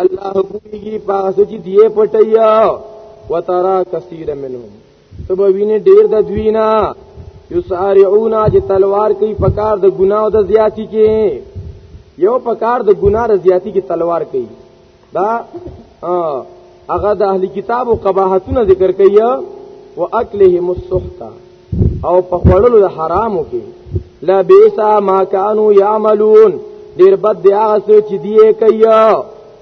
الله کوي پاسه چې دی پټیا وترا کثیر منهم تب وینه ډیر د دوینا یسارعون چې تلوار کوي پکار د ګناو د زیاتی کې یو پکار د ګنا د زیاتی کې تلوار کوي دا هغه د اهلی کتاب او قباحتونه ذکر کوي او اکلهم السحتا او په خړلو د حرامو کې لا بیسا ما کانوا یعملون ډیر بد دی هغه څه چې دی کوي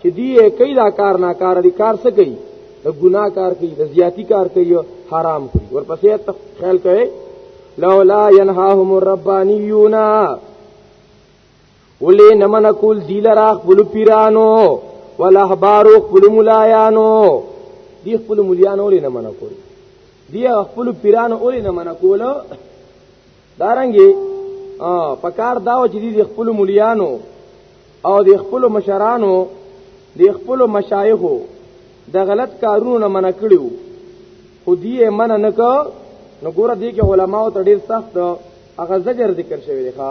چې دی کوي دا کار نه کار دی کار څه کوي د ګناه کار کوي د زیاتی کار کوي حرام کوي ورپسې ته خیال کوي لولا ينهاهم الربانيون ولې نمن کول دی لرا خپل پیرانو ولهبارو خپل مولایانو دی خپل مولیانو لري نمن کول دی خپل پیرانو اوري نمن کول دارنګي په کار داو چې دی خپل مولیانو او دی خپل مشرانو دی خپل مشایخو د غلط کارونو نه منع کړیو خو دی منع نکړ نو ګوره دی کې علماو ته ډیر سخت هغه زجر ذکر شوی دی ښا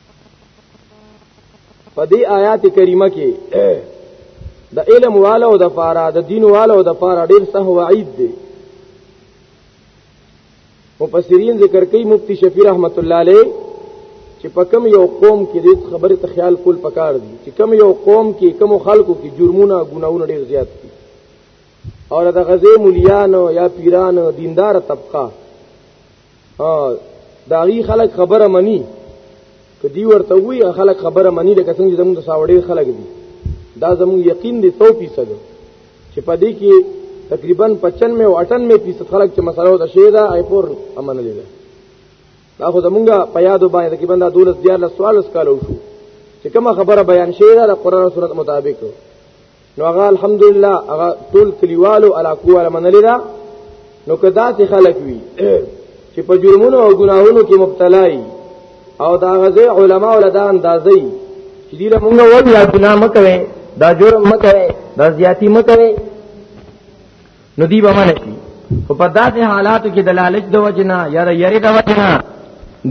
په دې آیات کریمه کې د علم والو د پاره د دین والو د پاره ډیر سه وعید دی او پسرین ذکر کوي مفتی شفیع رحمت الله علیه چې په کم یو قوم کې دې خبره ته خیال کول پکار دي چې کم یو قوم کې کم خلکو کې جرمونه ګناونه ډیر زیات دي او د غزې مليانو یا پیرانو دیندار طبقه دا غي خلک خبره مني کدی ورته وی خلک خبره مني لکه څنګه زموږ د ساوړې خلک دي دا زموږ یقین دی 100% چې په دې کې تقریبا 95 او 98% خلک چې مسله وته شي دا ای پور امن لیدا دا خو زمونږه په یادو باندې تقریبا دا 12 14 سوال اس کال وشو چې کومه خبره بیان شي دا قرآن او سنت مطابق نو هغه الحمدلله هغه ټول کلیوالو علاقو ولا منلې دا نو کدا ته خلک وی چې په جرمونو او ګناهونو کې مبتلا وي او دا غزه علما ول دا اندازې چې دی له مونږ وایي دا ګناه مکوي دا جرم مکوي دا زیاتی مکوي نو دی به منه کی او په داسې حالاتو کې د لالچ د وجنا یا د یری د وجنا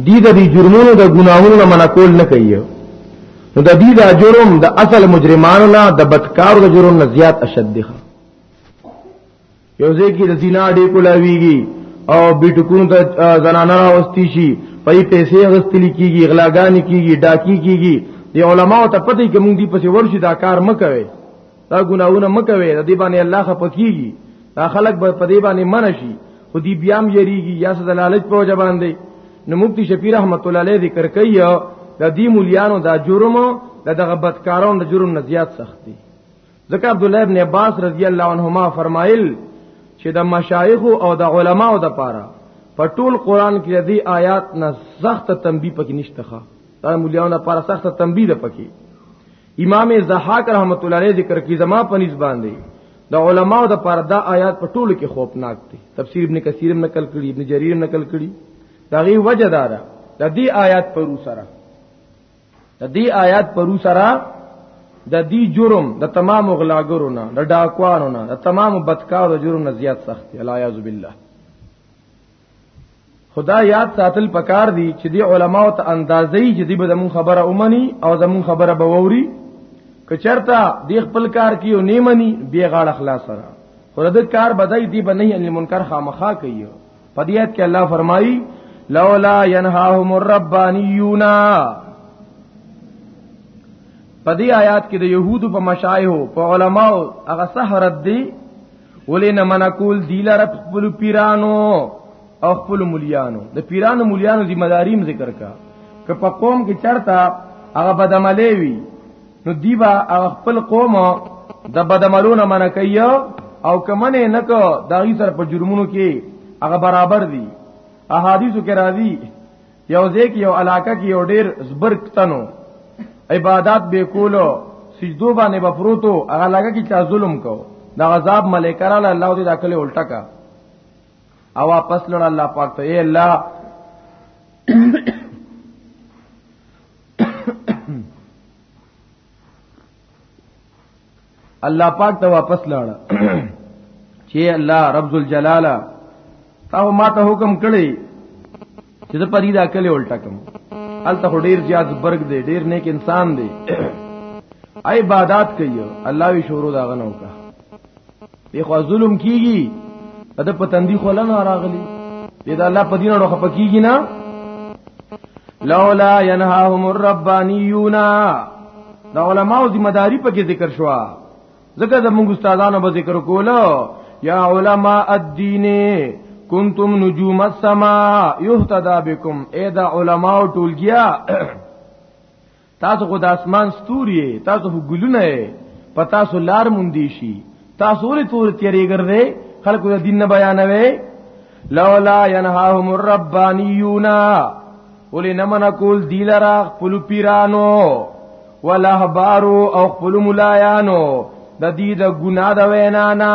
دی د دې جرمونو د ګناهونو منع کول نه کوي نو د دې د جرم د اصل مجرمانو نه د بدکارو د جرم نه زیات اشد دي یو ځکه د زنا ډې کولاویږي او بیٹکون ته زنانه راوستي شي پي پیسې غستل کیږي غلاګانی کیږي ډاکی کیږي دی علماو ته پته کې مونږ دی پسې ورشي دا کار مکوي دا ګناونه مکوي د دې باندې الله خپکیږي دا خلک به په دې باندې منشي خو دې بیا هم یریږي یا څه دلالت په وجه باندې نو مفتی شفیع رحمت الله علیه ذکر کوي د دې مليانو دا جرم د دغه بدکارانو د جرم نه زیات سخت دي ځکه عبد الله ابن عباس رضی الله عنهما فرمایل چې د مشایخ او د علماو د پاره په ټول قران کې د آیات نه سخت تنبیه پکې نشته ښه دا مليانو لپاره سخت تنبیه ده پکې امام زحاک رحمت الله علیه ذکر کی زما په نسبان دی د علماو د پر دا آیات په ټولو کې خوفناک دي تفسیر ابن کثیر هم نقل کړي ابن جریر هم نقل کړي دا غي وجه دا ده د دې آیات پرو سره د دې آیات پرو سره د دې جرم د تمام غلاګرو نه د ډاکوانو نه د تمام بدکارو جرم نه زیات سخت دی الیاذ بالله خدا یاد ساتل پکار دی چې دی علماو ته اندازې چې دی به زمون خبره اومني او زمون خبره به ووري کچرتا دی خپل کار کیو نه مني بیا غاړه خلاص سره خو د کار بدای دی به نه ان منکر خامخا کوي په دې آیت کې الله فرمایي لولا ينهاهم الربانيون په دې آیات کې د يهودو په مشایخ او علماو هغه سحرت دي ولې نه منع کول دی لره خپل پیرانو او خپل مليانو د پیرانو مليانو ذمہ داریم ذکر کا که په قوم کې چرتا هغه بدعملې وي نو دیبا هغه خپل قوم د بدعملونو منع کوي او کمنه نه کو داغي سره په جرمونو کې هغه برابر دي احادیثو کې راځي یو ځکه یو علاقه کې یو ډیر زبرک تنو عبادت به کولو سجدو باندې به پروتو هغه لګه کې چا ظلم کو دا عذاب ملائکه را الله دې داخله الټا کا او واپس لړ الله پاک ته اے الله الله پاک ته واپس لاړ چې الله رب الجلال تا ما ته حکم کړی چې د پری دا کلی الټا کوم الته ډیر زیات برګ دی ډیر نیک انسان دی عبادت کوي الله وی شروع دا غنو کا دی خو ظلم کیږي اته پتندي خو لنه راغلی دی دا الله په دین اړه خپ کیږي نه لولا ينهاهم الربانيون دا علماء ذمہ داری په کې ذکر شو ځکه د موږ استادانو به ذکر کولو یا علماء الدین کنتم نجوم السما یهتدا بكم اے دا علماء ټولګیا تاسو خو د اسمان ستوري تاسو خو ګلونه په تاسو لار موندي شي تاسو ولې تور تیری ګرځي خلکو د دین نه بیانوي لولا ينهاهم الربانيون ولې نه من کول دی لرا خپل پیرانو ولهبارو او خپل ملایانو د دې د ګنا د وینا نه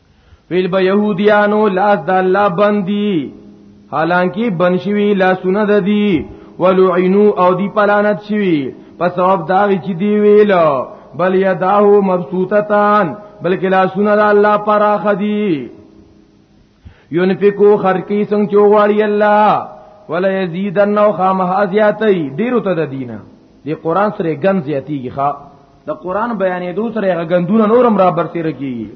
ویل به يهوديانو لاس د الله بندي حالانکه بنشوي لاسونه د دي ولعنو او دی پلانت شوی په سبب دا چې دی ویل بل یداه مبسوطتان بلکې لاسونه د الله پراخ دي ينفقو خرقي څنګه چوغړی الله ولا یزیدن او خامه زیاتی ډیرو ته د دینه دی قران سره ګن زیاتیږي ښا د قران بیانې دوه سره غندونه نورم را برتیر کیږي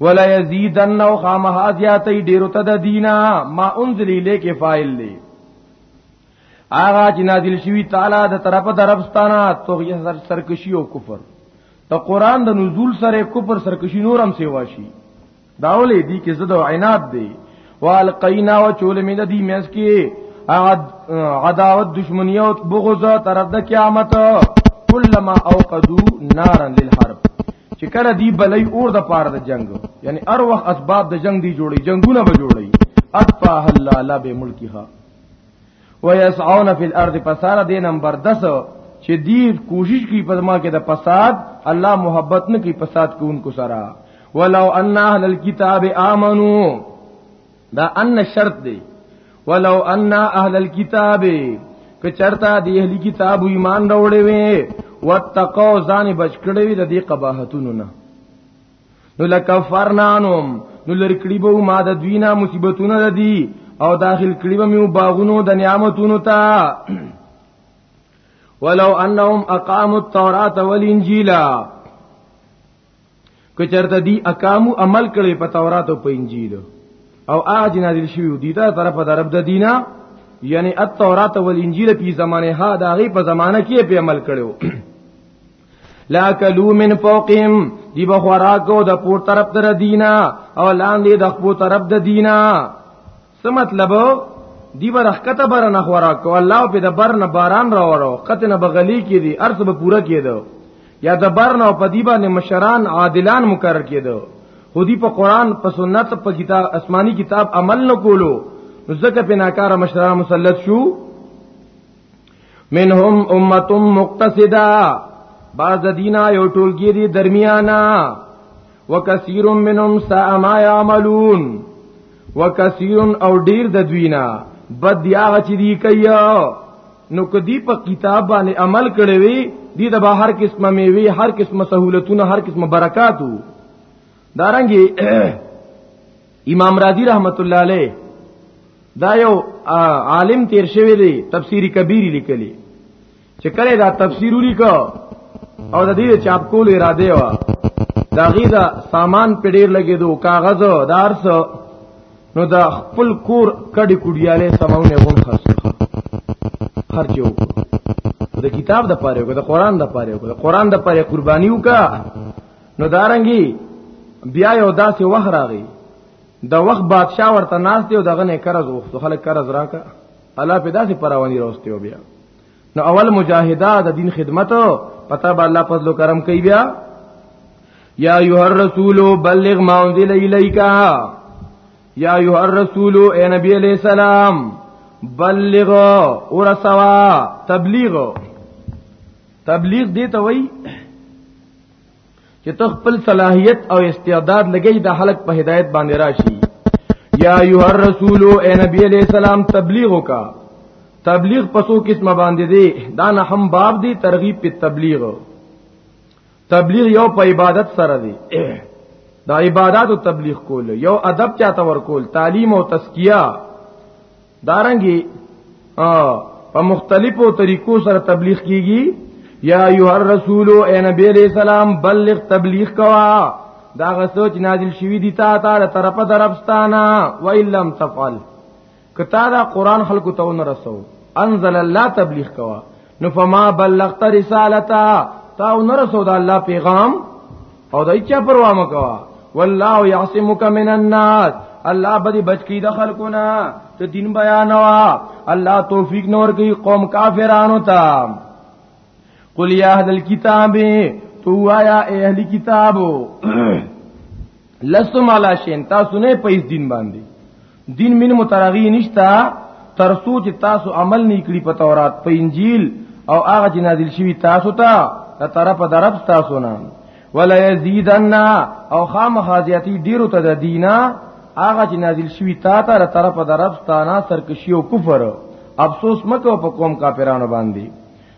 ولا یزیدن او خامه زیاتې ډیرو ته د دینا ما انزل الیک فاعل دی آغا چې نازل شوی تعالی د طرف دربستانه توغی سر سرکشی او کفر ته قران د نزول سره کفر سرکشی نورم سیوا شي داولې دي کې زده عناد دی والقینا و چول می د دې مېس کې عداوت دشمنی او بغض طرف د قیامت کلمہ اوقدو نارن للحرب چې کله دی بلې اور د پاره د جنگ یعنی ار وخت اسباب د جنگ دی جوړي جنگونه به جوړي اطفاء الله لا به ملکها ويسعون فی الارض فساد دی نمبر 10 چې دی کوشش کوي په ما کې د فساد الله محبت نه کوي فساد کوونکو سره ولو ان اهل الكتاب امنو دا ان شرط دی ولو ان اهل الكتاب که چرتا دی اهل کتاب ایمان راوړې وي وتقو ځان بچ کړې وي د دې قباحتونو نه نو لکفرنانهم نو لرکړي به ما د دوی نه مصیبتونه د دي او داخل کړي به مې باغونو د نعمتونو ته ولو انهم اقاموا التوراۃ والانجیل کچرته دی اقامو عمل کړي په تورات او په انجیل او اج نازل شوی دی دا طرف د رب د دینه یعنی التورات والانجیل په زمانه ها دا غي په زمانه کې په عمل کړو لا کلو من فوقهم دی به خوراکو د پور طرف تر دینا او لاندې د خپو طرف د دینا څه مطلب دی به رحکته بر نه خوراکو الله په د بر نه باران راوړو قته نه بغلی کې دی ارث به پوره کېدو یا د بر نه په دی باندې مشران عادلان مقرر کېدو خودی په قران په سنت په کتاب آسمانی کتاب عمل نکولو نو ځکه په ناکاره مشران مسلط شو منهم امه مقتصده بعض دینا یو ټولګی دی درمیانا وکثیر منهم ساء ما یعملون وکثیر او ډیر د دوینا بد دی هغه چې دی کوي نو کدی په کتاب باندې عمل کړی وي دی د هر قسمه میوي هر قسمه سہولتونه هر قسمه برکاتو دارنګي امام رازی رحمت الله علیه دا یو عالم تیر شوی دی تفسیری کبیری لیکلی چې کله دا تفسیر ولیکو او د دې چاپ کول اراده وا دا غیدا سامان په ډیر لګیدو کاغذ دارس نو دا خپل کور کډی کډیاله سماونه غون خرڅ خرچ یو د کتاب د پاره کو د قران د پاره کو د قران د پاره قرباني وکا نو دارنګي بیا یو داسې وخت راغی د وخت بادشاہ ورته ناس دی او دغه نه قرض وغوښتو خلک قرض راکا الله په داسې پراونی راوستي بیا نو اول مجاهده د دین خدمت پتا به الله فضل کرم کوي بیا یا ایها الرسول بلغ ما انزل الیک یا ایها الرسول اے نبی علیہ السلام بلغ ورسوا تبلیغ تبلیغ دی ته وای چې تخپل صلاحیت او استعداد لګی د خلق په هدایت باندې راشي یا ایه الرسول اے نبی علیہ السلام تبلیغ وکا تبلیغ پسو قسمه باندې دی دا نه هم باب دی ترغیب په تبلیغ تبلیغ یو په عبادت سره دی دا عبادت او تبلیغ کول یو ادب چاته ور کول تعلیم او تزکیه دارنګي په مختلفو طریقو سره تبلیغ کیږي یا ایه الرسول اے نبی علیہ السلام بلغ تبلیغ کوا دا غسوچ نازل شوی دی تا تا طرف دربستانا و لم تفعل کتا دا قران خلق ته ون رسو انزل الله تبلیغ کوا نو فما بلغت رسالتا تا ون رسو دا الله پیغام او دای چا پروا مکوا والله یعصمک من الناس الله به بچ کی د خلقونه ته دین بیانوا الله توفیق نور کی قوم کافرانو ته قل یا اهل الكتاب تو آیا اهل کتابو لستم علی شین تاسو نه پیس دین باندې دین من مترغی نشتا تر سوچ تاسو عمل نه کړی په تورات په انجیل او هغه چې نازل شوی تاسو ته تر طرف درب تاسو نه ولا یزیدن او خامخازیاتی ډیرو ته د دینا هغه چې نازل شوی تا ته تر طرف درب ستانه سرکشی او کفر افسوس مکو په قوم کافرانو باندې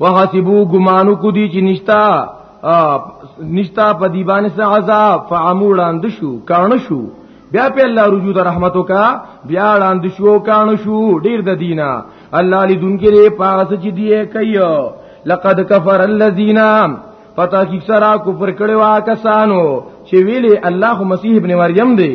وحسبو ګمانو کو دي چې نشتا نشتا په دی باندې څه عذاب فعمولان د شو کانه شو بیا په الله رجوع د رحمتو کا بیا لاند شو کانه شو ډیر د دینه الله لیدونکو لري پاس چې دی کوي لقد کفر الذين پتا کی سرا کفر کړي وا کسانو چې ویلي الله مسیح ابن مریم دی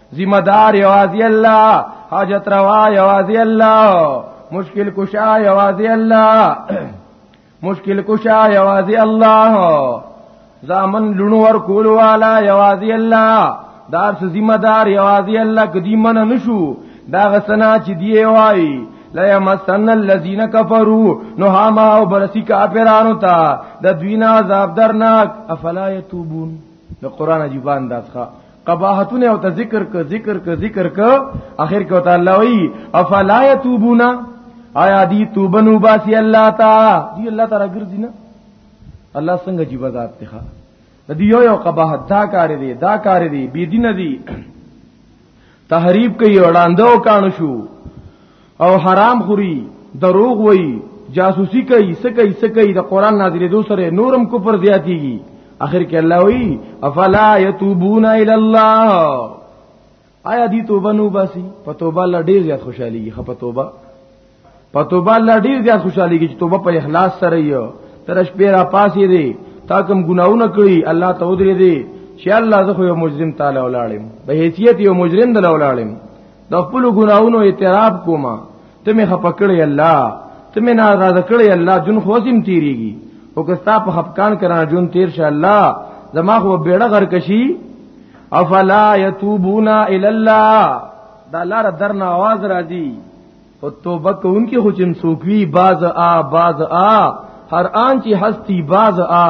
ذمہ دار یوازې الله حاجت روا یوازې الله مشکل کشا یوازې الله مشکل کشا یوازې الله زامن لونو ور کول والا یوازې الله دار څه ذمہ دار یوازې الله کدی من نشو دا غسنا چې دی وای لا یمسن الذین کفروا نو هما او برسی کافرانو ته د دوی نه عذاب درناک افلا یتوبون د قران عجیب انداز ښه قباحتونه او ته ذکر ک ذکر ک ذکر ک اخر کې وته الله وی افلا یتوبون آیا دی توبه نو باسی الله تا دی الله تعالی ګرځي نه الله څنګه جی بذات ته د دې یو یو قباحت دا کار دی دا کار دی بی دین دی تحریب کوي وړاندو کانو شو او حرام خوري دروغ وای جاسوسي کوي سکه سکه د قران نازلې دو سره نورم کفر زیاتیږي اخر کې الله وی افلا یتوبون الی الله آیا دی توبه نو باسي په توبه الله ډیر زیات خوشاليږي خپ توبه په توبه الله ډیر زیات خوشاليږي چې توبه په اخلاص سره یو تر شپې را پاسې دی تا کوم ګناونه کړی الله ته ودرې دی چې الله زه خو یو مجرم تعالی ولاړم به حیثیت یو مجرم دل ولاړم د خپل ګناونو اعتراف کوم ته می خپکړې الله ته می ناراض کړې الله جون خوسم تیریږي او کستا په خپکان کرا جون تیر شه الله زما خو بیړه غر کشي افلا یتوبونا الی الله دا لار درنه आवाज راځي او توبه کوونکی خو چم سوکوي باز آ باز آ هر آن چې هستی باز آ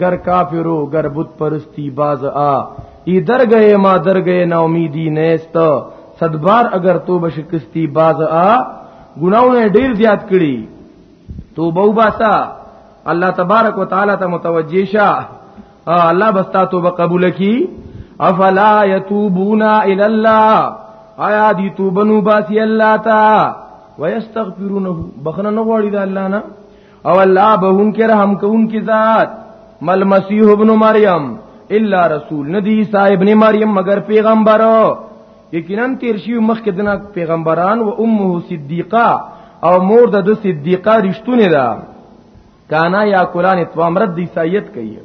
گر کافرو گر بت پرستی باز آ ای در گئے ما در گئے نا امیدی نیست صد بار اگر توبه شکستی باز آ ګناونه ډیر زیات کړي توبه وباسا الله تبارک وتعالى ته متوجه شه الله بستا توبه قبول کی افلا یتوبون الی الله آیا دی توبه نو باسی الله تا ويستغفرونه بخنه نه غواړي د الله نه او الله بهون کې رحم کوون کې ذات مل مسیح ابن مریم الا رسول ندی صاحب ابن مریم مگر پیغمبر یقینا تیر شي مخ کې دنا پیغمبران او امه صدیقه او مور د صدیقه رښتونه ده کانا یا کولان توامرد دی سایت کوي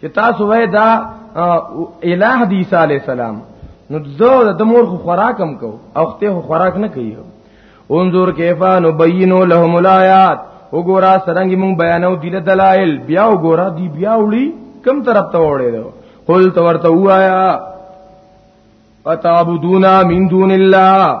چې تاسو وای دا الہ دی عیسی علی السلام نو زه د مور خو خوراکم کو او خته خو خوراک نه کوي انظر کیفا نبینو لهم الایات وګورا سرنګ مون بیانو دل دلائل بیا وګورا دی بیا وړي کم طرف ته وړي دو قل تو ورته وایا اتعبدون من دون الله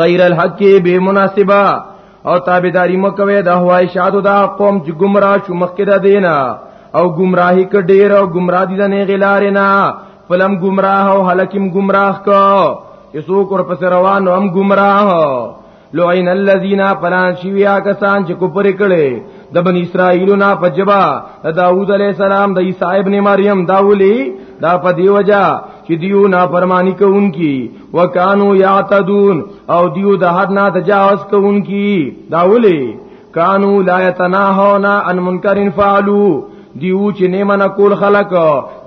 غیر الحق به مناسبه او تابعداري مکوي د هواي شادو دا قوم چې گمراه شو مخکې د دینه او گمراهی ک ډیر او گمراه دي نه غلارې نه فلم گمراه او حلکم گمراه کو چې څوک ور پس روان هم گمراه لعین الذین فلان شویا کسان چې کوپر کړي د بن اسرائیل نه پجبا د داوود علی السلام د عیسی ابن مریم داولی دا په دی وجہ چې دیو نافرمانی کوونکی وکانو یعتدون او دیو د حد نه تجاوز کوونکی دا ولي کانو لا یتناهونا عن منکر فعلوا دیو چې نه من کول خلق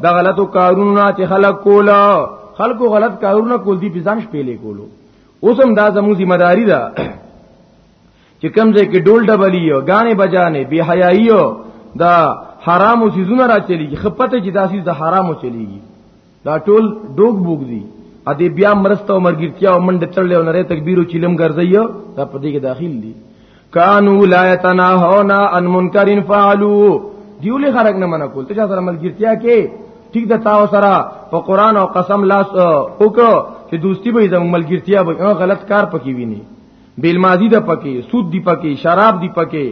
د غلطو کارونو چې خلق کول خلقو غلط کارونه کول دي بزانش پیلې کولو اوس هم دا زمو ذمہ داری ده چې کمزې کې ډول ډبلی او غانې بجانې بے حیايي دا حرامو سيزونه را چلیږي خپته چې داسې د حرامو چلیږي دا ټول ډوګ بوګ دي ا دې بیا مرسته او مرګرتیا او منډه تړلې او نری تکبیر او چیلم ګرځي دا په دې کې داخل دي کانو لا یتناهونا ان منکرین فعلوا دیولې خرق نه منع کول ته سره ملګرتیا کې ټیک د تاو سره په قران او قسم لاس وکړو چې دوستی به زموږ ملګرتیا به غلط کار پکې ویني بیل ماضی د پکې سود دی پکې شراب دی پکې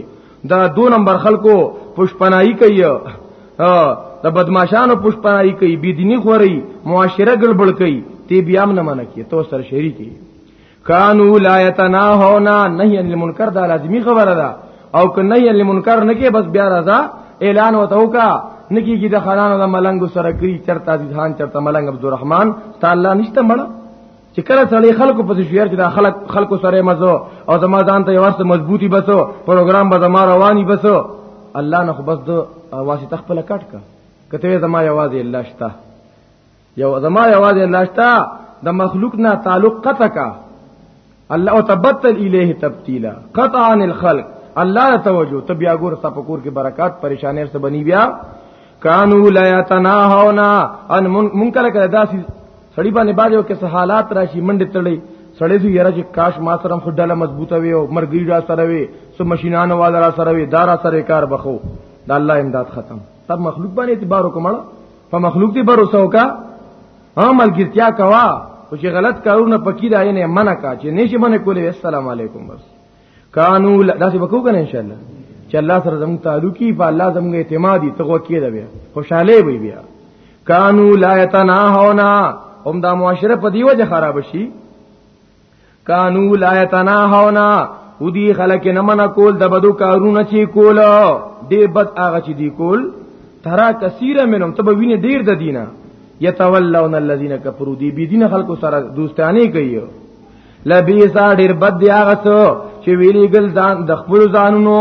دا دو نمبر خلکو پښپنای کوي د بدمعشانو پښپنای کوي بيدینی خوري معاشره ګړبړ کوي تی بیا نه منه کی تو سر شریکی کانو لا یتناهونا نهی عن المنکر دا لازمی خبره ده او که نهی عن المنکر نه کې بس بیا راځه اعلان وته وکا نکی کی د خانانو د ملنګ سره کری چرتا ځان چرتا ملنګ عبدالرحمن تعالی نشته مړه چې کله سړی خلکو په شعر کې دا خلک خلکو سره مزو او زما ځان ته یواسته مضبوطی بسو پروګرام به زما رواني بسو الله نه خو بس د واسطه خپل کټ کا کته زما یوازې الله شتا یو زما یوازې الله شتا د مخلوق نه تعلق قطع کا الله او تبتل الیه تبتیلا قطع عن الخلق الله توجه تبیا ګور سپکور کې برکات پریشانې سره بنی بیا کانو لا یتناهونا ان منکر کړه داسې سړی باندې باندې او کې حالات راشي منډه تړي سړی سو یره چې کاش ما سره خو ډله مضبوطه وي او مرګي را سره وي سو ماشينانو والا را سره وي دارا سره کار بخو دا الله امداد ختم تب مخلوق باندې اعتبار وکړه په مخلوق دی باور وسو کا ها ملګرتیا کوا او چې غلط کارونه پکې راي نه منع کا چې نشي منع کولې السلام علیکم بس کانو دا څه وکړو کنه ان شاء الله چې الله سره زموږ تعلقي په الله زموږ اعتمادي ته وکړي دا بیا خوشاله وي بیا کانو لا یتناهونا هم دا معاشره په دیوجه خراب شي کانو لا یتناهونا ودی خلک نه من کول د بدو کارونه چی کول دی بد هغه چی دی کول ترا کثیره منهم تب ویني ډیر د دینه یتولون الذین کفروا دی بی دین خلکو سره دوستانی کوي لبیسا ډیر بد دی هغه څو چې ویلی ګل ځان د خپل ځانونو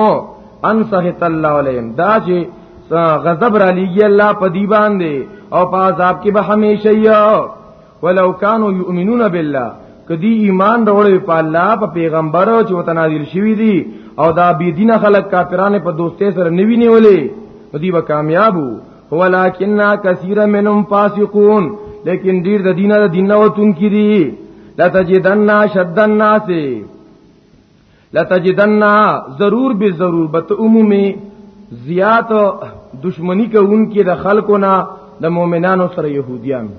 ان سخط الله علیهم دا چې غضب را لېږي الله په دی باندې او په عذاب کې به همیشه یو ولو کانوا یؤمنون بالله کدی ایمان راوړې په الله په پیغمبر او چې وتنازل شوی دی او دا بی دینه خلک کافرانه په دوستۍ سره نیوی نیولې په دی به کامیابو ولکن کثیر منهم فاسقون لیکن ډیر د دینه د دینه وتون کی دي لتجدن شد الناس لتجدن ضرور به ضرور بت عمومي زیات دشمنی کوونکې د خلکو نه د مؤمنانو سره يهوديان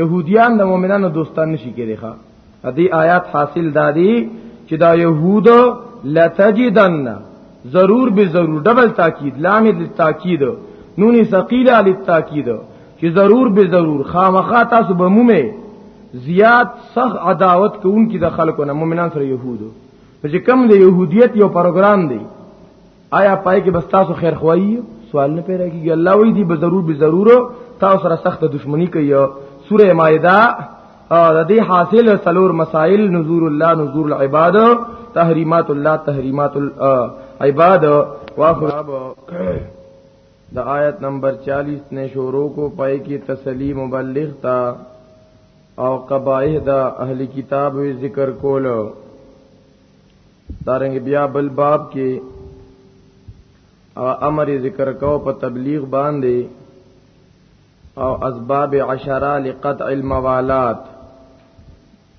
يهوديان د مؤمنانو دوستان نشي کېدای ښا دې آیات حاصل دادي چې دا يهود لتجدن ضرور به ضرور ډبل تاکید لام للتاکید نون ثقيله للتاکید چې ضرور به ضرور خامخا تاسو به مومه زیات سخ عداوت کوونکې د خلکو نه مؤمنان سره يهودو چې کم د يهودیت یو پروګرام دی آیا پای کې بس تاسو خیر خوایي سوال نه پیدا کیږي الله وی دی به ضرور به ضرور تاسو سره سخت دښمنی کوي سوره مائده د دې حاصل سلور مسائل نذور الله نذور العباد تحریمات الله تحریمات العباد واخر د آیت نمبر 40 نے شروع کو پائے کی تسلی مبلغ تا او قبائح دا اہل کتاب ذکر کولو دارنګ بیا بل باب کې او امر ذکر کو په تبلیغ باندې او اسباب عشره لقطع الموالات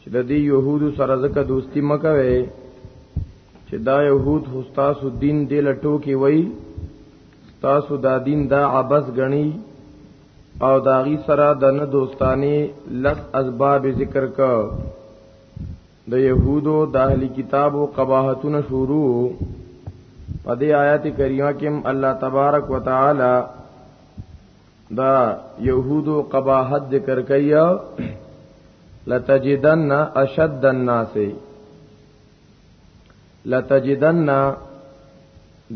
چې د دې يهودو سره زکه دوستی مکوي چې دا يهود هستاسو دین دې لټو کې وای تاسو دا دین دا عبس غني او داغي سره د نه دوستانی لس اسباب ذکر کو د يهودو د اهل کتابو قباحتونه شروع په دې آیات کریمه کې الله تبارک وتعالى دا يهودو قباحت ذکر کیا لتجدن اشد الناس لتجدن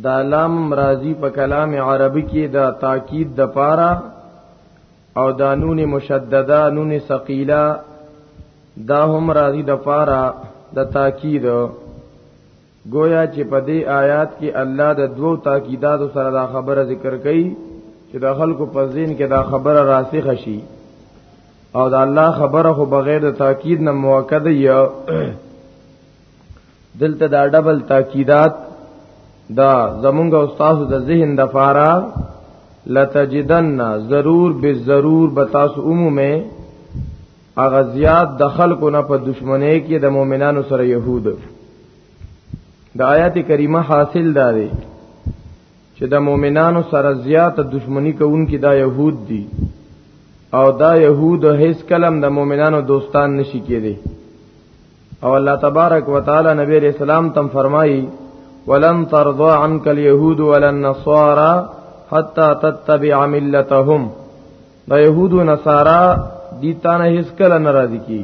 دا لام مرازی په کلام عربی کې دا تاکید د پاره او دا نون مشدده نون ثقيله دا هم راضی د پارا د تاکید گویا چې په دې آیات کې الله د دوو تاکیدات سره دا خبره ذکر کړي چې د خلکو په ذهن کې دا خبره راسخ شي او د الله خبره خو بغیر د تاکید نه موکد یا دلته دا ډبل تاکیدات دا زمونږ استاد د ذهن د فارا لتجدن ضرور به ضرور بتاس عمومه اغه زیات د خلکو نه په دشمنی کې د مؤمنانو سره يهود د آیات کریمه حاصل دا دی چې د مؤمنانو سره زیات دشمنی کوونکي دا يهود دي او دا يهود هیڅ کلم د مؤمنانو دوستان نشي کېدي او الله تبارک وتعالى نبی علیہ السلام تم فرمایي ولن ترضى عنك اليهود ولا النصارى حتى تتبع ملتهم دا يهود و نصارا دي تانه هیڅ کله ناراضي کی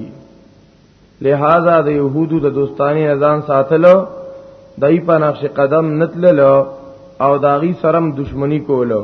لہذا د يهودو د دوستانی ازان ساتلو دای په نقش قدم نتللو او داغي سرم دشمنی کولو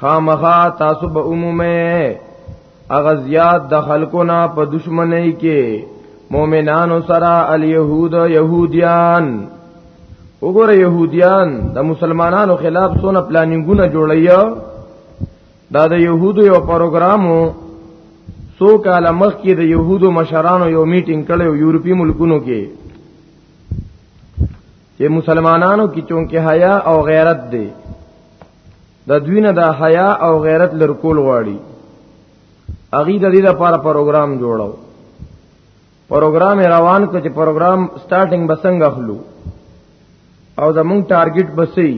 خامخا تاسو به عمومه اغزیات د خلکو نه په دشمنی کې مؤمنانو سره الیهود یهودیان وګوره يهوديان د مسلمانانو خلاف سونه پلانینګونه جوړي دا د يهودو یو پروګرامو سو کاله مخکې د يهودو مشرانو یو میټینګ کړو یورپی ملکونو کې چې مسلمانانو کې چونکه حیا او غیرت دی د دوی نه د حیا او غیرت لرکول غواړي اغي د دې لپاره پروګرام جوړاو پروګرام روان کو چې پروګرام سٹارټینګ بسنګ اخلو او زمونږ ټارګټ بسې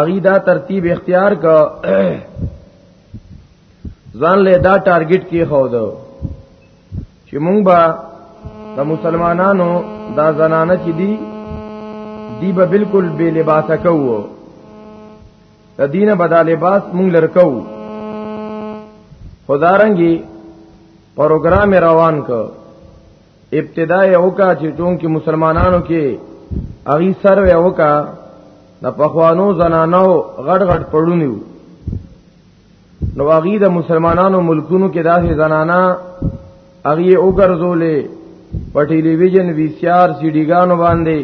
اغي دا ترتیب اختیار کا ځان له دا ټارګټ کې خو دو چې مونږ به د مسلمانانو دا زنانه چې دي دی به بالکل بے لباس کوو د دین به دا لباس مونږ لرکو خدارنګي پروګرام روان کو ابتدا یې وکا چې چونکه مسلمانانو کې اغي سر یې وکا د پخوانو زنانو غړ غړ پړونیو نو اغي د مسلمانانو ملکونو کې داسې زنانا اغي وګرځولې په ټلویزیون وی سی آر سی ډی ګانو باندې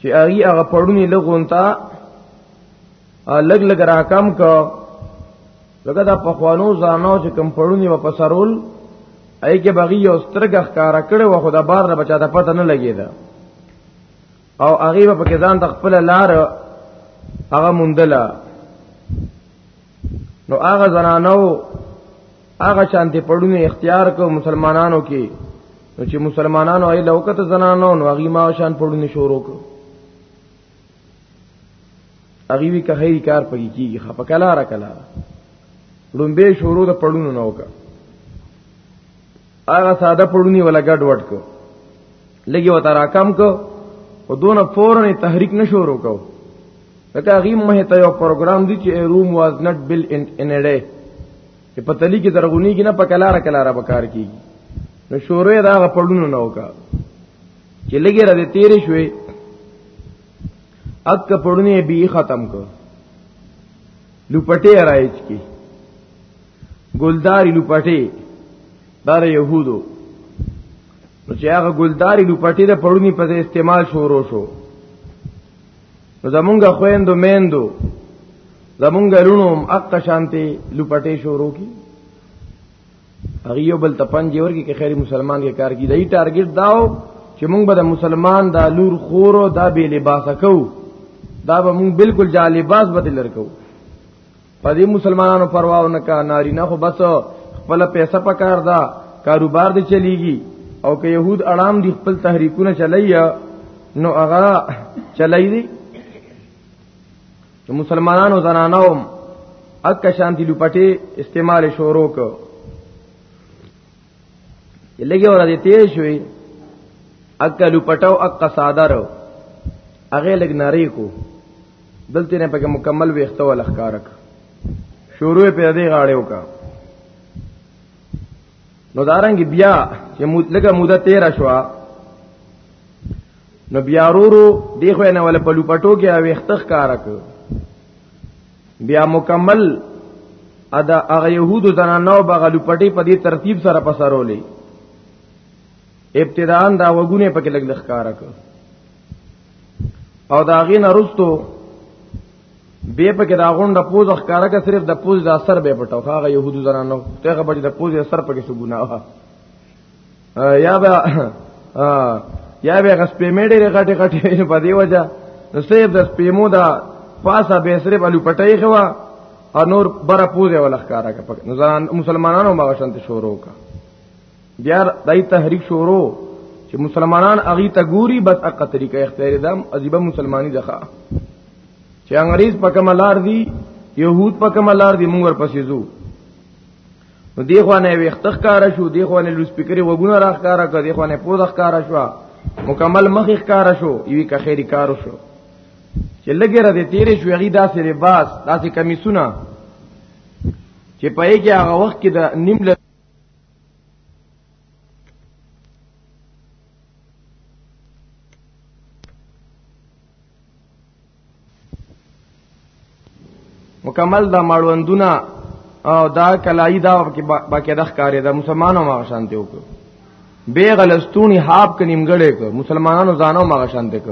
چې اغي هغه پړونی لغونتا لګ لګ راکم کو لکه دا پخوانو زانو چې کم پړونی و پسرول ای کې بغي یو سترګ ښکارا کړي و خدا بار نه بچا ته پته نه لګیدا او هغه په کې ځان د خپل لار هغه مندله نو هغه زنانو هغه شانتي پړونی اختیار کو مسلمانانو کې نو چې مسلمانانو ای لوکت زنانو نو هغه ما شان پړونی شروع کو هغه وی که هی کار پکې کیږي خپ کلا را کلا لومبه شروع د پړونو نو کا هغه ساده پړونی ولا ګډ وډ کو لګي وتا را کم کو او دونه فورن تحریک نشو روکو لکه هغه مه ته یو پروګرام دی چې روم واز نټ بل ان ان ډے چې په تلی کې درغونی کې نه په کلار کلار به کار کیږي نو شورې دا غپړونو نه وکړه چې لګي را دې تیرې شوې اک پړونی به ختم کو لوپټه رايچ کی ګلداري لوپټه دار يهودو نو چې هغه ګلداري لوپټه د پړونی په استعمال شروع شو نو زمونږ خويندو میندو زمونږ لونو هم اق شانتي لوپټه شروع کی هغه یو بل ته پنځه ورګي کې خیر مسلمان کې کار کی دی ټارګټ داو چې موږ به د مسلمان دا لور خورو دا به لباس کو دا به موږ بالکل جا لباس بدل لرکو پدې مسلمانانو پروا نه کا ناری نه خو بس خپل پیسې پکار دا کاروبار دې چلیږي او که يهود اړام دي خپل تحریکونه چلایي نو هغه چلایي چې مسلمانانو زنانوم اک شانتی لپټي استعمال شروع کو لګي ور دي تیز شوي اک لپټو اک صادر اغه لګ نری کو دلته نه پکې مکمل ویخته ول اخکارک شروع په دې غاړې وکړه نو دارنګ بیا چې لګه موده 13 شو نو بیا ورو دی خو نه ول په لوپټو کې او اختخ کارک بیا مکمل ادا هغه يهودو زنانو بغه لوپټي په دې ترتیب سره پسرولې ابتداءن دا وګونه پکې لګ لخ کارک او دا غین رستو به په کې دا غونډه پوز ښکارا کا صرف د پوز د اثر به پټو هغه يهودو زنانو ته خبر د پوز اثر په کې څه ګناه یا به یا به غس پیمېډې غټې غټې په دی وجہ نو صرف د پیمو دا پاسه به صرف الو پټای خوا او نور بره پوزه ولخکارا کا نو زنان مسلمانانو مغشنت شروع کا بیا دای تحریک شورو چې مسلمانان اغي ته ګوري بس اقا طریقه اختیار دم عجیب مسلمانی دخه چې انګریز په کوم لار دی يهود په کوم لار دی موږ ورپسې زو نو دی خو نه وخت ښکارا شو دی خو نه لوس فکرې وګونه را ښکارا کړ دی خو نه پوز ښکارا شو مکمل مخ ښکارا شو یوی که خیری کار شو چې لګې را دې تیرې شو هغه داسې لباس داسې کمیسونه چې پې کې هغه وخت کې د نیم مکمل دا مړوندونه او دا کلای دا باقی د ښکارې دا مسلمانانو ما شانته وکړو بے غلستونی حاب ک نیمګړې ک مسلمانانو ځانو ما شانته ک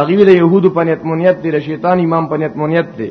اغي د يهودو پنيت مونیت دی د شیطان امام پنيت مونیت دی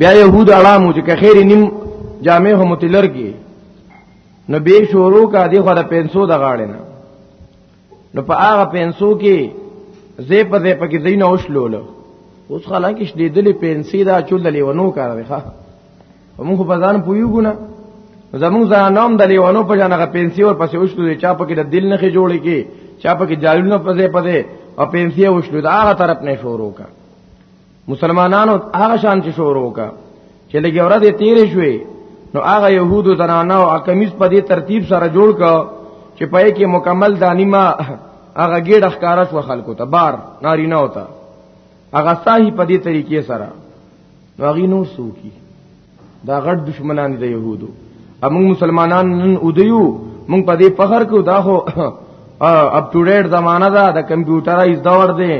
بیا يهود اړامو چې کخیر نیم جامع هم تلرګي نو به شروع کا دی خو د پنسو د غاړې نه نو په هغه پنسو کې زی په زی پکې زین او شلول اوس خلا کې شدې دلې پنسي دا چول لیونو کار دی ښا موږ په ځان پویګو نه زموږ ځان نوم د لیونو په ځان هغه پنسي ور پسې وشلو چا پکې د دل نه جوړې کې چا پکې جالونه پځې پځې او پنسي وشلو دا هغه طرف نه شروع کا مسلمانانو هغه شان چې شروع کا چې لګي اورا دې تیر شوي نو هغه يهودو زنانه او اکمیز په دې ترتیب سره جوړ کا چې پې کې مکمل دانیما هغه ګډه ښکارا شو خلکو ته بار ناری نه ہوتا هغه صاحب په دې طریقې سره نو غینو سوکی دا غټ دشمنان دي يهودو امون مسلمانان نن اودیو مونږ په دې فخر کو دا هو اپ ټو ډیټ زمانہ دا د کمپیوټر ایز دور دی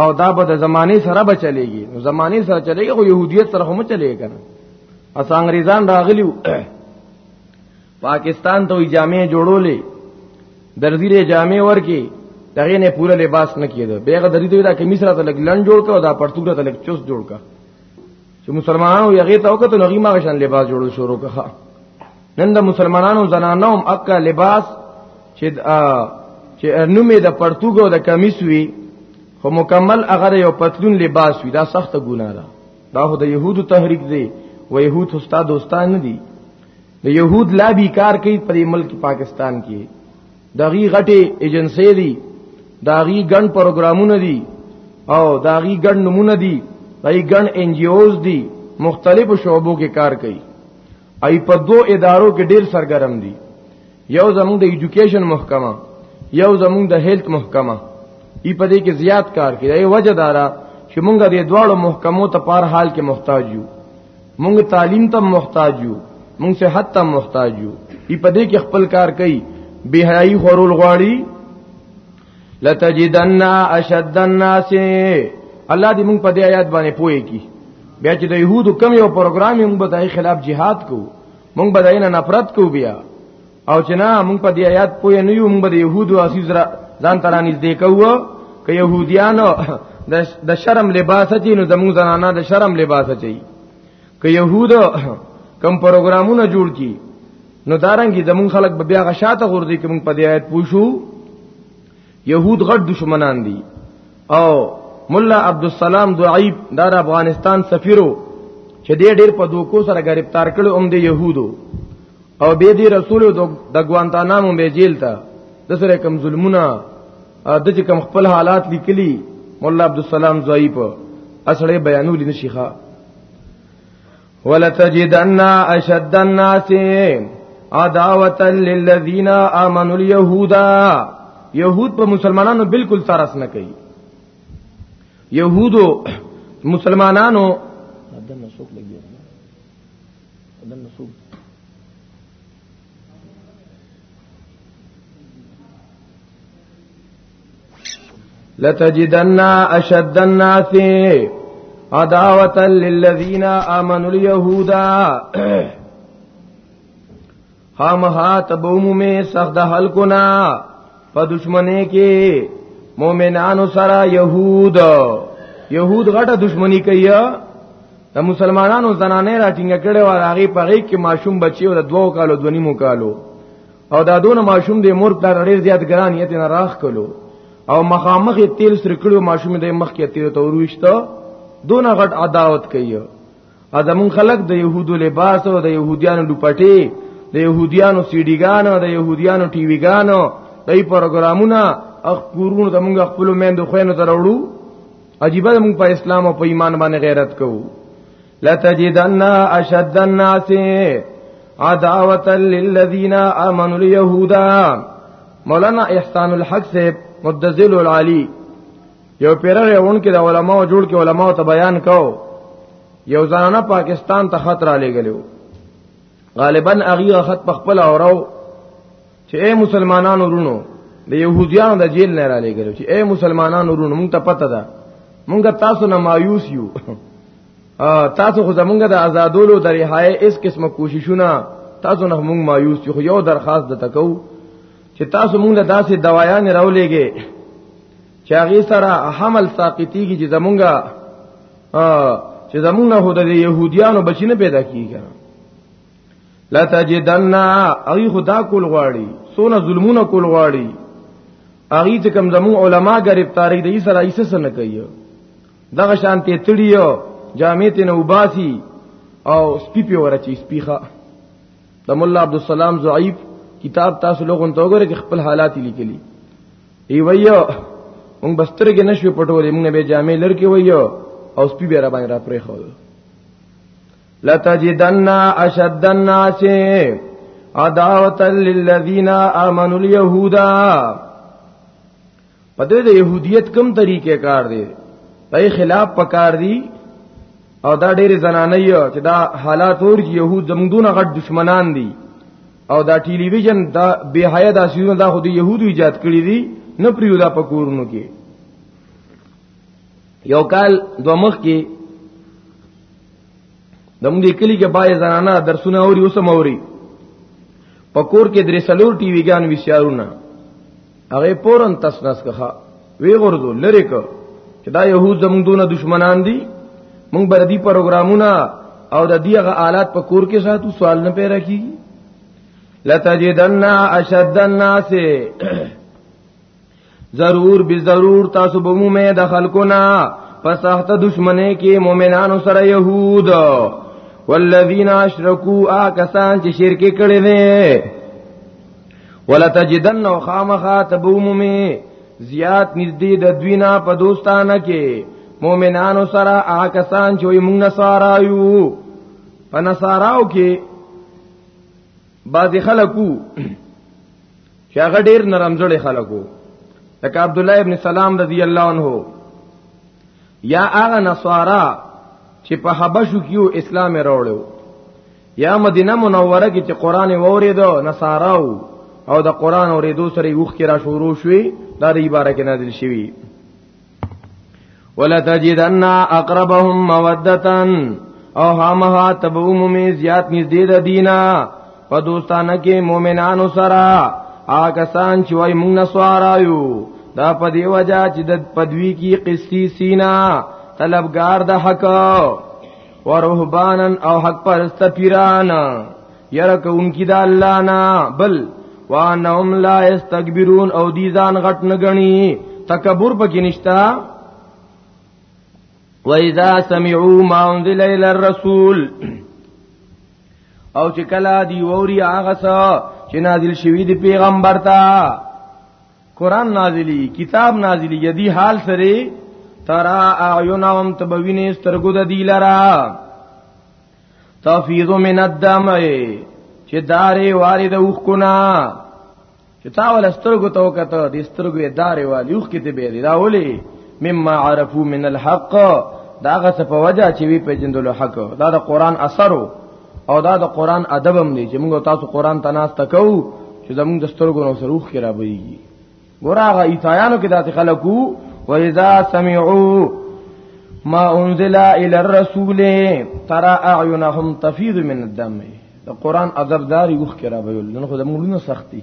او دا به د زمانه سره به چلےږي نو زمانه سره چلےږي خو يهوديت سره هم چلےږي کنه اس انګريزان راغلیو پاکستان ته جامع جوړولې درزیره جامع ورکی دغه نه پوره لباس نه کیده بیغه درې دوی دا کمیس راته لګ لن جوړ کړه دا پرتوګه ته لګ چوس جوړ کړه چې مسلمانانو یغه ته وکړو نو غیما غشن لباس جوړو شروع کړه نن د مسلمانانو زنانو هم اکا لباس چې چې نومې د پرتګو د کمیس وی خو مکمل اگر یو پتلون لباس وی دا سخت ګناه ده دا خو د يهودو تحریک دی و يهود استاد دوستان نه دي د يهود لا بیکار کوي په ملک پاکستان کې داغي غټي ایجنسی دي داغي ګڼ پروګرامونه دي او داغي ګڼ نمونه دي دای ګڼ ان جی اوز دي مختلفو شعبو کې کار کوي ای په دو ادارو کې ډیر سرګرم دي یو زموږ د ایجوکیشن محکمه یو زموږ د هیلث محکمه ای په دې کې زیات کار کوي ای وجه دارا چې موږ د دواړو محکمو ته پار حال کې محتاج یو مونږ تعلیم ته محتاج یو مونږ صحت ته محتاج یو ای په دې کې خپل کار کوي بهایي خورول غواړي لتجدن اشد الناس الله دې مونږ په دې آیات باندې پوي کی بیا چې د يهودو کم یو پروګرام موږ به د خلاف jihad کو مونږ به داینه نفرت کو بیا او چې نه موږ په دې آیات پوه نه یو موږ به يهودو اسی زرا ځان ترانیز دی کوو که يهوديانو د شرم لباس چي نو زموږ زنانه د شرم لباس چي که يهودو کم پروګرامونه جوړ کی نو دارنګي زموږ خلک به بیا غشاته غوردي کوم په دې آیت پوښو يهود غټ دشمنان دي او مولا عبد السلام دعیب دار افغانستان سفیرو چې دې ډېر په دوکو سره گرفتار کړو هم د يهودو او به دې رسول د ګوانتانامو به جیل ته د سره کم ظلمونه د چې کم خپل حالات لیکلي مولا عبد السلام ضعیف اسړې بیانول نشيخه ولتجدن اشد الناس عداوه للذین آمنوا اليهود يهود په مسلمانانو بالکل ترس نه کوي يهودو مسلمانانو دنه څوک لتجدن اشد الناس عداوة للذين آمنوا اليهودا خامها تبومو می سخت د حلقنا په دشمنه کې مؤمنانو سره يهود يهود غټه دشمنی کوي د مسلمانانو زنانه راټینګ کړي و هغه په غي کې ماشوم بچي او د دوو کالو دونی مو کالو او دا دونه ماشوم د مور پر ډېر زیات ګران یې نه راخ کلو او مخامخ تیل سرکړو ماشوم د مخ کې تیر تورويشته دونه غټ عداوت کوي ازمون خلق د يهودو لباس او د يهوديانو دوپټي د يهوديانو سيډيګانو د يهوديانو ټي وي ګانو دای پروګرامونه اخبارونه د موږ خپل مند خوینو ته وروړو عجیب د موږ په اسلام او په ایمان باندې غیرت کوو لتجدن اشد الناس عداوه للذین آمنوا اليهودا مولانا احسان الحق سے مدذل العالی یو پیره ریون کې د علماو جوړ کې علماو ته بیان کاو یو ځانانه پاکستان ته خطر علی غلو غالبا اغیغه خط په خپل اورو چې اے مسلمانانو ورونو د يهوديانو د جیل نه را لګلو چې اے مسلمانانو ورونو مونږ ته پته ده مونږ تاسو نه مایوس یو تاسو خو زمونږ د آزادولو د رهایی اس قسمه کوششونه تاسو نه مونږ مایوس یو یو درخواست د تکو چې تاسو موږ له داسې دوايان راولېږي چې هغه سره حمل ساقطيږي چې زمونږه چې زمونږه هو د يهوديانو بچی نه پیدا کیږي لا تجدن اغي خدا کول غواړي سونه ظلمونه کول غواړي اغي چې کم زمون علما گرفتاری دی سره ایسه سن کوي دغه شانته تړیو جامې ته نو باسي او سپی په ورچی سپیخه د مولا عبد السلام ضعیف کتاب تاسو لوګون ته وګورئ خپل حالات لیکلي ای ویو مونږ بستر کې نشو پټولې مونږ به جامې لر کې ویو او سپی به را باندې را پرې خو لتجدن اشد الناس عداوه للذین آمنوا اليهودا په دې د يهوديت کم طریقې کار دی په خلاف پکار دی او دا ډېر زنانه یو چې دا حالات اور يهود زمونږونه غټ دشمنان دي او دا ټيلي ویژن دا بے حیا دا سيزونه دا خو د يهودو ایجاد کړی دي نه پریو دا پکورونو کې یو کال دو مخ کې دمږي کلی کې بای زنانه درسونه اوري اوسم اوري پکور کې درې سلور ټي وی ګان وی سيارونه هغه پورن تسنس کخه وی غردو لری کو چې دا يهود زموږ دونه دشمنان دي موږ بر دي پروګرامونه او د دې هغه آلات په کور کې ساتو سوال نه پیدا کی لتجدن اشد الناس ضرور به ضرور تاسو به مومه د خلکو نه په سخت دشمنه کې مؤمنانو سره يهود والذین اشرکو آکسان چې شرک کړي دي ولتجدن او خامخا تبومومي زیات نږدې د دوی نه په دوستانه کې مؤمنانو سره آکسان چې موږ نصارا یو په نصاراو کې بعضی خلکو چې هغه ډیر نرم زړه خلکو لکه عبد الله ابن سلام رضی الله عنه یا هغه نصارا چې په حبشو کې اسلام راوړو یا مدینه منوره کې چې قران ووریدو نصاراو او د قران اوریدو سره یوخ کې را شروع شوي دا د عبارت کې نازل شوی ولا تجدن اقربهم موده او همها تبوم می زیات نږدې د دینا په دوستانه کې مؤمنانو سره آګه سان چې وای موږ نسوارایو دا په دی وجہ چې د پدوی کی قسطی سینا طلبگار د حق ورهبانن او حق پرست پیران یره کوونکی د الله نه بل وانهم لا استكبرون او دي ځان غټ نه غني تکبر پکې نشتا واذا سمعوا ما انزل الى الرسول او چې کله دی ووري هغه څه چې نازل شوی دی پیغمبر ته قران نازلی کتاب نازلی یدی حال سره ترا اعینهم تبوینه سترګو د دی لرا تفیض من الدم چې دارې وارد اوخ کنا چې تا ول سترګو تو کته د سترګو دارې والی اوخ کته به دی دا ولي مما عرفو من الحق داغه څه په وجه چې وی په جندلو حق دا د قران اثرو او دا د قران ادب هم دی چې موږ تاسو قران ته ناس تکو چې زموږ د سترګو نو سروخ کې را بېږي ګورغه ایتایانو کې داسې خلکو و اذا سمعوا ما انزل الى الرسول ترى اعينهم تفيض من الدم د قران ادب داري وخ کې را بېول نو خو زموږ لونه سختي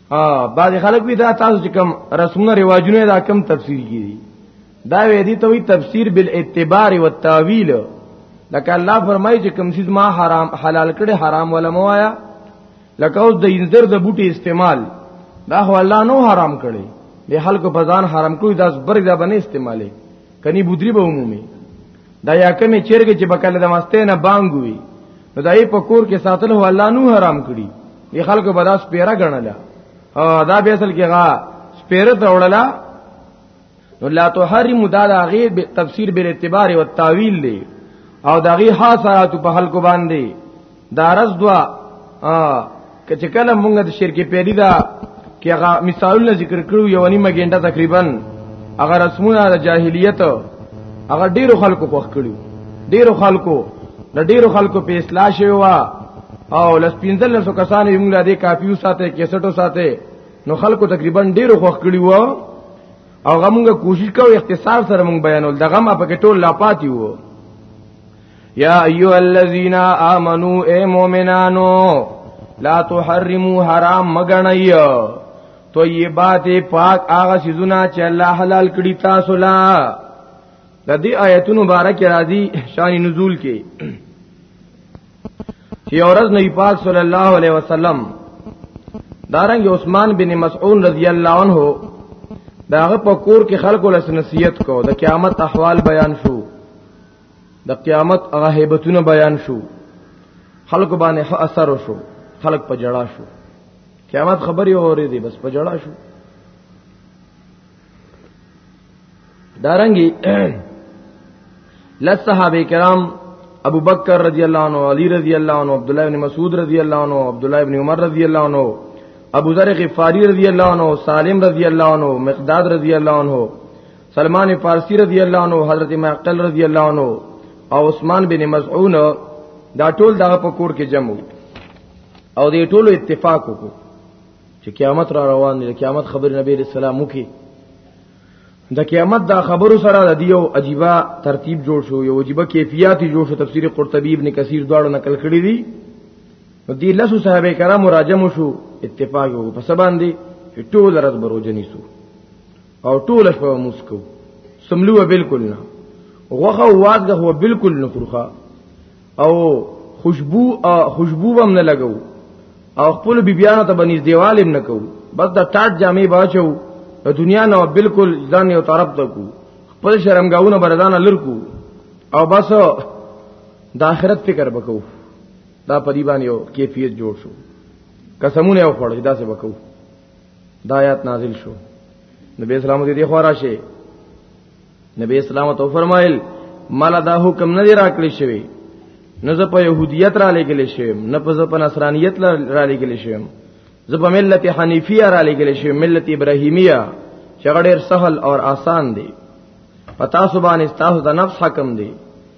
ها بعض خلک وی دا تاسو چې کوم رسمونه رواجونه دا کم تفسیر کیږي دا وی دي ته وی تفسیر بالاعتبار والتاویل لکه الله فرمایي چې کوم شی ما حرام حلال کړي حرام ولا موایا لکه اوس د انذر د بوټي استعمال دا هو الله نو حرام کړي به خلکو په ځان حرام کړي دا برګ دا باندې استعمالي کني بودری به عمومي دا یا کمی چیرګه چې بکله د مستې نه بانګوي نو دای په کور کې ساتل هو الله نو حرام کړي دی خلکو به دا سپیره ګڼله او دا به اصل کې غا سپیره ته وړله نو لا تحرم دا د هغې تفسیر بل اعتبار او تاویل دی او د هغې حاصلات په خلکو باندې دا رز دوا کچ کله مونږ د شرک پیری دا کې هغه مثالونه ذکر کړو یو نیمه ګنټه تقریبا هغه رسمونه د جاهلیت هغه ډیرو خلکو خوښ کړو ډیرو خلکو د ډیرو خلکو په اصلاح شوی و او لس پینځل لسو کسانو یې موږ لا دې کاپیو ساته کیسټو ساته نو خلکو تقریبا ډیرو خوښ کړي وو او غمونږه کوشش کوو اختصار سره موږ بیانول دغه ما پکې ټول لا پاتې وو یا ایو الذین آمنو اے مومنانو لا تحرمو حرام مگنئی طیبات پاک آغا سیزونا چه اللہ حلال کړی تاسو لا د دې آیتونو بارک راضی شان نزول کې چې اورز نبی پاک صلی الله علیه وسلم دارنګ عثمان بن مسعود رضی الله عنه داغه په کور کې خلکو لس نصیحت کو د قیامت احوال بیان شو د قیامت هغه هیبتونه بیان شو خلق باندې اثر شو خلق په جړا شو قیامت خبري اورې دي بس په جړا شو دارنګي لس صحابه کرام ابو بکر رضی الله عنه علی رضی الله عنه عبد الله ابن مسعود رضی الله عنه عبد الله ابن عمر رضی الله عنه ابو ذر غفاری رضی الله عنه سالم رضی الله عنه مقداد رضی الله عنه سلمان فارسی رضی الله عنه حضرت معقل رضی الله عنه او عثمان بن مزعون دا ټول دغه په کور کې جمع او دې ټولو اتفاق وکړو چې قیامت را روان دی قیامت خبر نبی علیہ السلام وکي د قیامت دا خبرو سره د یو عجیبا ترتیب جوړ شو یو عجیبا کیفیت جوړ شو تفسیر قرطبی ابن کثیر دواړو نقل کړی دی نو دی لسو صحابه کرام راجم شو اتفاق وو په سبان دی ټول رات بروجنی سو او ټول شپه مسکو سملو بالکل نه غوخه واګه هو بالکل نه خورخه او خوشبو خوشبو هم نه لګو او خپل بیبیانو ته بنځ دیوال هم نه کو بس د ټاټ جامې باچو د دنیا نو بالکل ځان یو طرف ته کو خپل شرمګاونه بردان لرکو او بس د آخرت فکر وکاو دا په دې باندې یو کیفیت جوړ شو قسمونه یو خړل دا څه وکاو دا آیات نازل شو نبی اسلام دې خو راشه نبی اسلام تو فرمایل مال دا حکم نه دی راکړی شوی نه زه په يهوديت را لګل شوم نه په زه په نصرانيت را لګل شوم زه په ملت حنیفیه را لګل شوم ملت ابراهیمیه چې غډیر سهل او آسان دی پتا سبحان استاسو د نفس حکم دی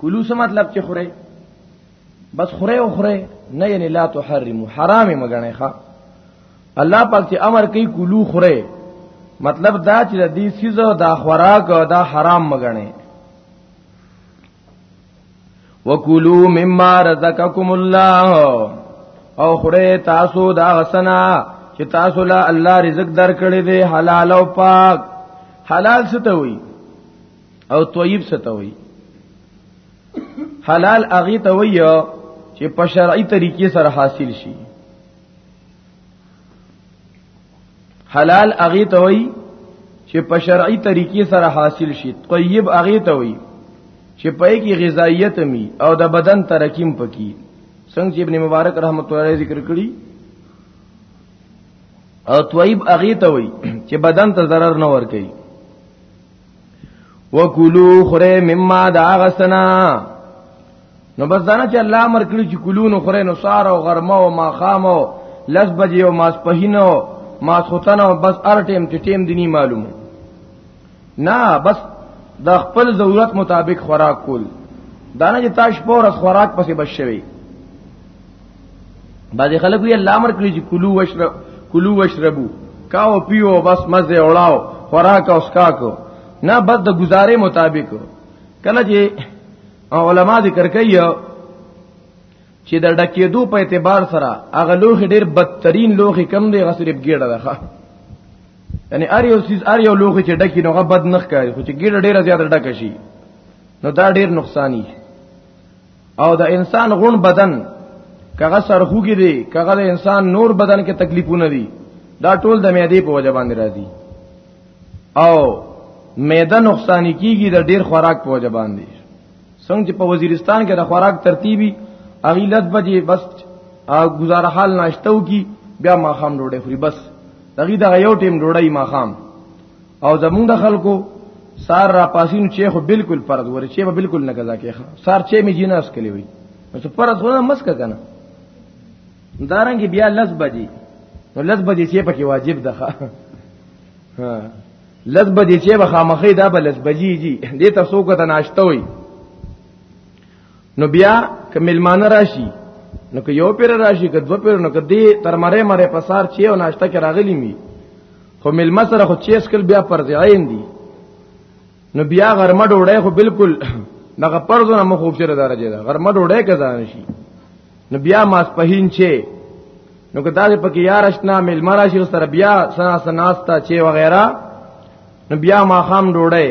کلو څه مطلب چې خوري بس خوري او خوري نه یعنی لا تحرمو حرام مګنه ښا الله پاک چې امر کوي کلو خوري مطلب دا چې د دې سیزو دا خوراک او دا حرام مګنه وکلو مما رزقکم الله او خوري تاسو دا غسنا چې تاسو له الله رزق درکړي دي حلال او پاک حلال څه ته وي او طیب ستوي حلال اغه ته وي چې په شرعي طریقې سره حاصل شي حلال اغه ته وي چې په شرعي طریقې سره حاصل شي طیب اغه ته وي چې په کې غذایت می او د بدن ترکیم پکې څنګه چې ابن مبارک رحمت الله علیه ذکر کړی او طیب اغه ته وي چې بدن ته ضرر نه ور کوي وکلو خره مما دا غسنا نو بس دانا چې الله امر کړی چې کلو نو خره نو سار او غرمه او ماخام او لس بجې او ماس پهینو ماس ختنه او بس ار ټیم ټی ټیم دیني معلومه نه بس د خپل ضرورت مطابق خوراک کول دانه چې تاش پور خوراک پسې بشوي بعضی خلک یې الله امر کړی چې کلو وشرب کلو وشربو کاو پیو بس مزه اوړاو خوراک او اسکا کو نه بس د گزارې مطابق کله چې علما ذکر کوي چې د ډکېدو په اعتبار سره هغه لوخي ډېر بدترین لوخي کم دی غسرب ګیړه ده یعنی ار یو سیز ار یو لوخي چې ډکی نو غ بد نخ کوي خو چې ګیړه ډېره زیاته ډکه شي نو دا ډېر نقصانی شي او د انسان غون بدن کغه سرخوږي دي کغه د انسان نور بدن کې تکلیفونه دي دا ټول د معدې په وجه باندې راځي او معده نقصان کیږي د ډیر خوراک په وجه باندې څنګه چې په وزیرستان کې د خوراک ترتیبي اغیلت بجې بس گزاره حال ناشتو کی بیا ماخام ډوډۍ خوري بس دغه د یو ټیم ډوډۍ ماخام او زمونږ د خلکو سار را پاسینو چې خو بالکل فرض ور چې به بالکل نه قضا کیخه سار چې می جناس کلی وي نو ته فرض خو نه مسک کنه دارنګ بیا لز بجې نو لز بجې چې پکې واجب ده ها لز بجې چې به خامخې دا به لز بجې جی دې ته سوګه ته ناشته وي نو بیا که ملمانه راشي نو که یو پیر راشي که دو پیر نو که دی تر مره مره پسار چی او ناشته کې راغلی می خو ملما سره خو چیس کل بیا فرض عین دی نو بیا غرمه ډوړې خو بالکل دغه پرځو نه مخوب چره درجه ده غرمه ډوړې کزا نشي نو بیا ماس پهین چی نو که داسې پکې یار اشنا ملما راشي سره بیا سنا سناستا چی وغیرہ نو بیا ما خام ډوړې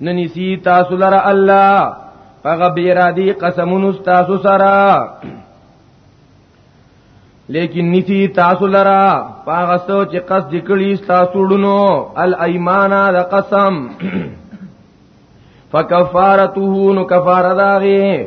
ننسی تاسو لره الله هغه بی ارادي قسمونو تاسو سره لیکن نسی تاسو لرا پاغه سو چې قصد کړي تاسو ډونو الایمانا د قسم فکفارته نو کفاره داغه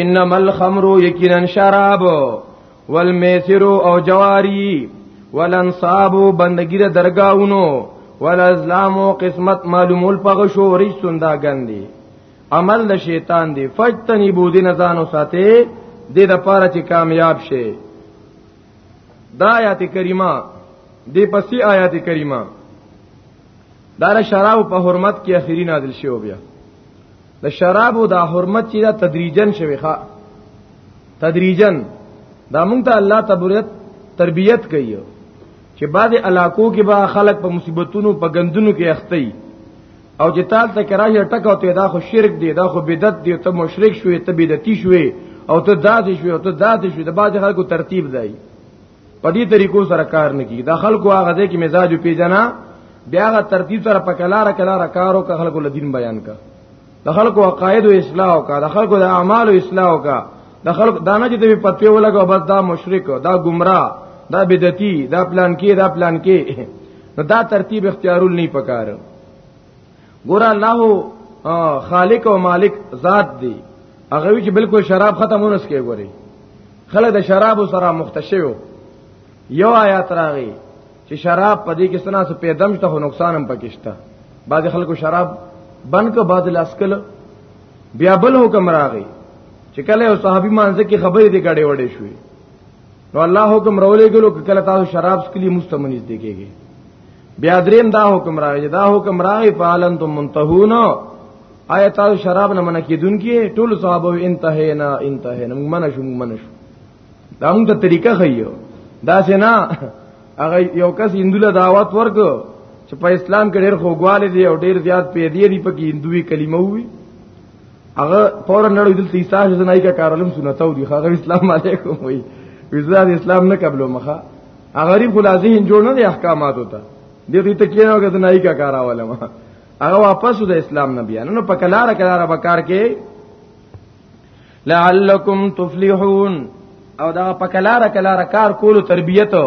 انما الخمر یقینا شراب والمیسر او جواری والانصاب بندگی د درگاونو والازلام او قسمت معلومول پغه شو رښتون دا غندي عمل د شیطان دی فجتنی بودی نزانو ساته د د پاره چې کامیاب شي دا آیات کریمه د پسی آیات کریمه دار شراب په حرمت کې اخیری نازل شوی بیا د شرابو دا حرمت چې دا تدریجن شوی ښا تدریجن دا مونږ ته الله تبارک تربیت کوي چې بعد علاقو کې به خلک په مصیبتونو په غندونو کې اخته او چې تال ته کرای ټک او ته دا خو شرک دی دا خو بدعت دی ته مشرک شوې ته بدعتي شوې او ته داسې شوې او ته داسې شوې د باج خلکو ترتیب دی په دې طریقو سره کار نه کی دا خلکو هغه ځای کې مزاج پیژنا بیا غا ترتیب سره په کلاره کلاره کارو که خلکو لدین بیان کا د خلکو عقاید او اصلاح کا د خلکو د اعمال او اصلاح کا د خلکو دانه چې ته پتوی ولګو بس دا مشرک دا گمراه دا بدعتي دا پلان کې دا پلان کې نو دا ترتیب اختیارول نه پکاره ګور الله خالق او مالک ذات دی هغه چې بالکل شراب ختمونه سکے ګوري خلک د شراب سره مختشیو یو آیات راغی چې شراب پدې کې سنا سو پیدم ته نقصان هم پکشتا بعض خلکو شراب بن کو بعض لاسکل بیا بل حکم راغی چې کله یو صحابي مانځه کې خبرې دې کړې وړې شوې نو الله حکم رولې ګلو کله تاسو شراب سکلی مستمنیز دیږي بیا دریم دا حکم راغی دا حکم راغی فعلن تم منتهون آیا تاسو شراب نه منع کیدون کی ټول صحابه انتهینا انتهینا موږ منع شو موږ منع شو دا موږ ته طریقه خیو دا سینا هغه یو کس هندوله دعوت ورک چې په اسلام کې ډېر خوګواله دی او ډېر زیات پیدې دی په کې هندوی کلمه وی هغه پور نړۍ دلته ایسا چې نه کا کارلم سنتو دی هغه اسلام علیکم وی وزاد اسلام نه قبلو مخه غریب خو لا ذهن جوړ نه دی احکامات وته دې دې ته کېنو که نه کا کارا ولا ما هغه واپس د اسلام نه بیا نو په کلار کلار به کار کې لعلکم تفلحون او دا په کلار کلار کار کولو تربیته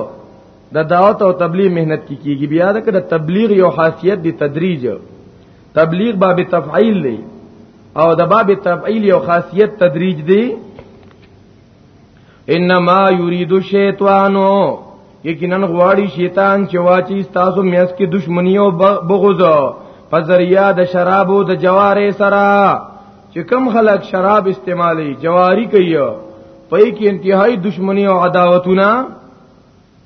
د دعوت او تبلیغ مهنت کی کیږي بیا دا کړه تبلیغ یو خاصیت دی تدریج تبلیغ باب تفعیل دی او د باب تفعیل یو خاصیت تدریج دی انما یرید الشیطانو یقینا غواړي شیطان چې واچي تاسو میاس کې دشمنی او بغض په ذریعہ د شرابو د جواره سره چې کم خلک شراب استعمالي جواری کوي په کې انتهایی دشمنی او عداوتونه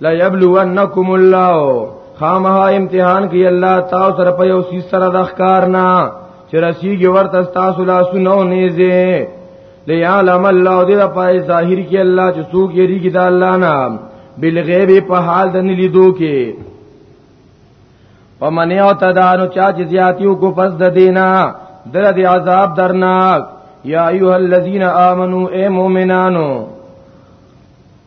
لا یبلونکم الله خامها امتحان کی الله تاسو سره په یو سیس سره د ښکار نه چې رسیږي ورته تاسو لا سنو نیزه لیعلم الله دې د پای ظاهر کی الله چې څوک یې ریګی د الله نه بالغیب په حال د نلیدو کې پمنه او تدانو چا چې زیاتیو کو پس د دینا در دې عذاب درناک یا ایها الذین آمنو اے مومنانو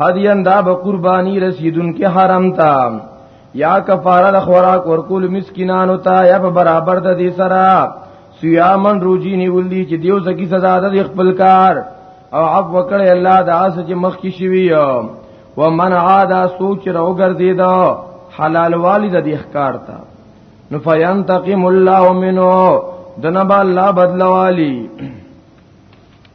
هدیان دا به قربانی رسیدون کې حرم تا یا کفاره د خوراک ورکول مسکینانو ته یا په برابر د دې سره سیامن روجی نیول دي چې دیو زکی سزا د خپل کار او عب وکړي الله د اس چې مخ کې شوی او من عادا سوچ راوګرځي دا حلال والی د دې ښکار تا نو فینتقم الله منه دنبا الله بدلوالی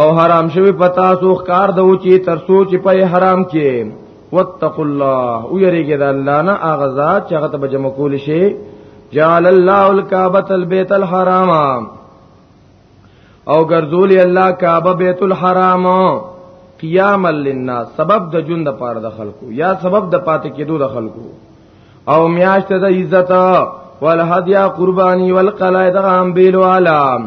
او حرام شوی پتا سو خکار دو چی تر سو چی پای حرام کی واتقوا الله او یریګه د الله نه اغزا چغه ته جمع کول شي جعل الله الكعبه البيت الحرام او ګرځول الله کعبه بیت الحرام قیام للناس سبب د جون د پاره د خلکو یا سبب د پات کېدو د خلکو او میاشت د عزت والهدیا قربانی والقلائد غام بیل عالم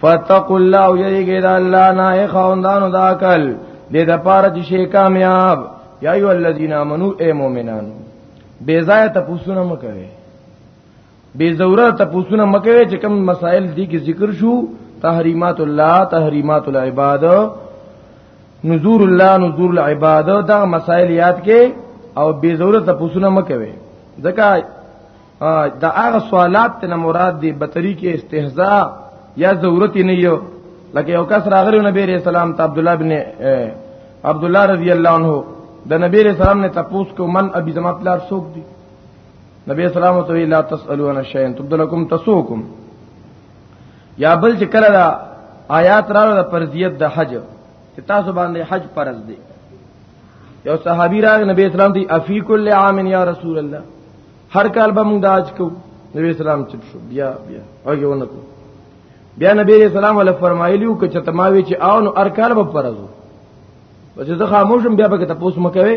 فتقوا الله یریګی د الله نه خوندانو د عقل د د پاره چې شي کامیاب یا ایو الذین آمنو اے مؤمنانو بے ځای ته پوښتنه مکوي بے ضرورت ته پوښتنه مکوي چې کوم مسائل دي کې ذکر شو تحریمات الله تحریمات العباد نذور الله نذور العباد دا مسائل یاد کې او بے ضرورت ته پوښتنه مکوي ځکه دا هغه سوالات ته مراد دی په طریقې استهزاء یا ضرورت نه یو لکه یو کس راغلی نبی رسول سلام ته عبد الله ابن عبد الله رضی الله عنه د نبی رسول سلام نه تپوس کو من ابي زما پلار سوق دی نبی اسلام ته لا تسالو عن شيء تبدلكم تسوكم یا بل چې کله دا آیات راغله د فرضیت د حج چې تاسو باندې حج فرض دی یو صحابي راغ نبی اسلام دی افی کل عام یا رسول الله هر کال به موږ داج کو نبی اسلام چپ شو بیا بیا هغه ونه کو بیا نبی اسلام ول فرمایلیو ک چې تماوی چې او نو هر کال به فرضو چې زه خاموشم بیا به تاسو مکوي